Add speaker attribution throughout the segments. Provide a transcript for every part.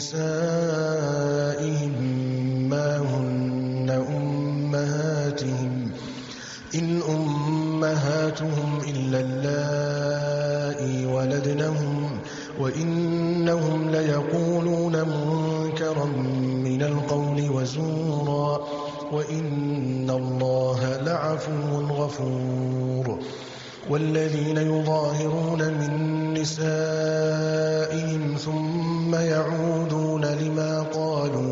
Speaker 1: نسائهم ما هن أمهاتهم إن أمهاتهم إلا اللائي ولدنهم وإنهم ليقولون منكرا من القول وزورا وإن الله لعفو غفور والذين يظاهرون من نسائهم ثم يعودون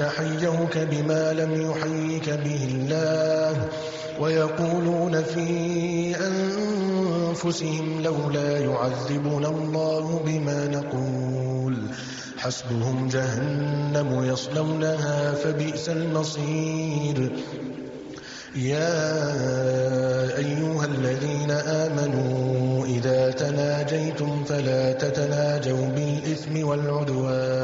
Speaker 1: ربك حيوك بما لم يحيك به الله ويقولون في أنفسهم لولا يعذبنا الله بما نقول حسبهم جهنم يصلونها فبئس المصير يا أيها الذين آمنوا إذا تناجيتم فلا تتناجوا بالإثم والعدوان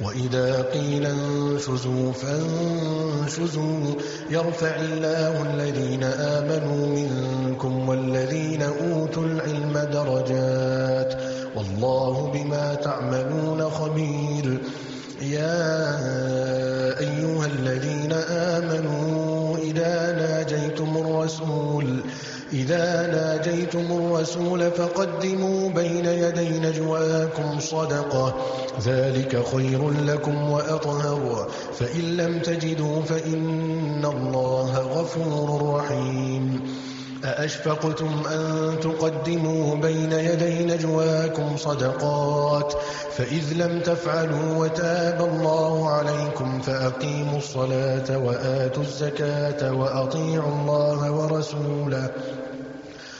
Speaker 1: وإذا قيل انشزوا فانشزوا يرفع الله الذين آمنوا منكم والذين أوتوا العلم درجات والله بما تعملون خبير يا أيها الذين آمنوا إذا ناجيتم الرسول إذا ناجيتم الرسول فقدموا بين يدي نجواكم صدقة ذلك خير لكم وأطهر فإن لم تجدوا فإن الله غفور رحيم أأشفقتم أن تقدموا بين يدي نجواكم صدقات فإذ لم تفعلوا وتاب الله عليكم فأقيموا الصلاة وآتوا الزكاة وأطيعوا الله ورسوله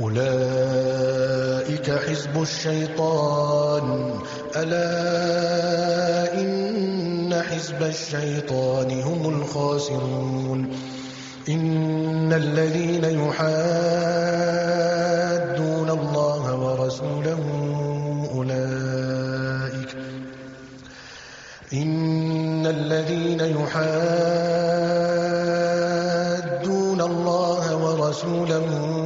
Speaker 1: أولئك حزب الشيطان ألا إن حزب الشيطان هم الخاسرون إن الذين يحادون الله ورسوله أولئك إن الذين يحادون الله ورسوله